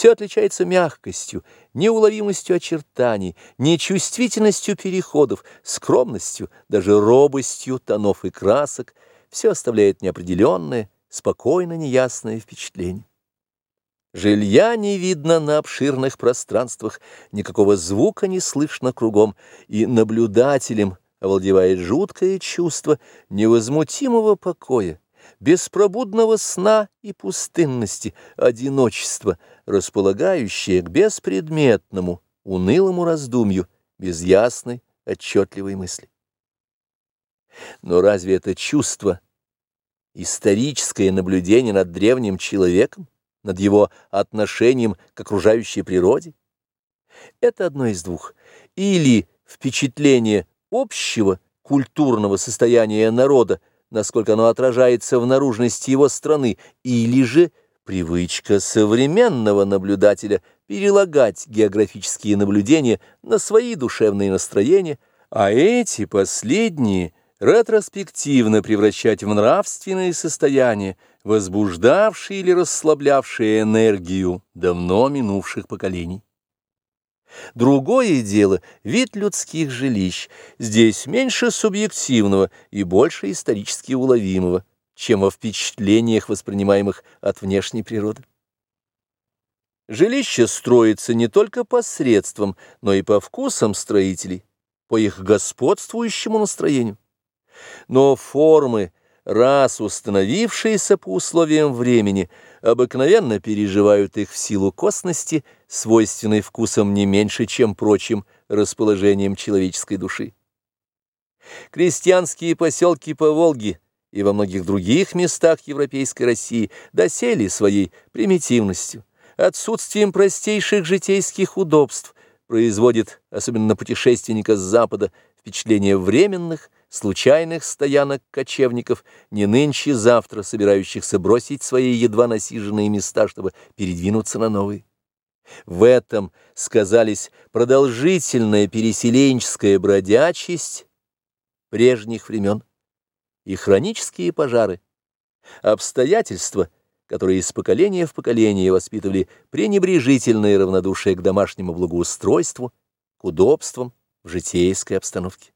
Все отличается мягкостью, неуловимостью очертаний, нечувствительностью переходов, скромностью, даже робостью тонов и красок. Все оставляет неопределенное, спокойно неясное впечатление. Жилья не видно на обширных пространствах, никакого звука не слышно кругом, и наблюдателем овладевает жуткое чувство невозмутимого покоя, беспробудного сна и пустынности, одиночества, располагающее к беспредметному, унылому раздумью, без ясной, отчетливой мысли. Но разве это чувство, историческое наблюдение над древним человеком, над его отношением к окружающей природе? Это одно из двух. Или впечатление общего культурного состояния народа, насколько оно отражается в наружности его страны, или же привычка современного наблюдателя перелагать географические наблюдения на свои душевные настроения, а эти последние ретроспективно превращать в нравственные состояния, возбуждавшие или расслаблявшие энергию давно минувших поколений. Другое дело — вид людских жилищ. Здесь меньше субъективного и больше исторически уловимого, чем во впечатлениях, воспринимаемых от внешней природы. Жилище строится не только по средствам, но и по вкусам строителей, по их господствующему настроению. Но формы, раз установившиеся по условиям времени, обыкновенно переживают их в силу косности, свойственной вкусам не меньше, чем прочим расположением человеческой души. Крестьянские поселки по Волге и во многих других местах Европейской России досели своей примитивностью, отсутствием простейших житейских удобств, производит, особенно путешественника с запада, впечатление временных, случайных стоянок кочевников, не нынче-завтра собирающихся бросить свои едва насиженные места, чтобы передвинуться на новые. В этом сказались продолжительная переселенческая бродячесть прежних времен и хронические пожары, обстоятельства, которые из поколения в поколение воспитывали пренебрежительное равнодушие к домашнему благоустройству, к удобствам в житейской обстановке.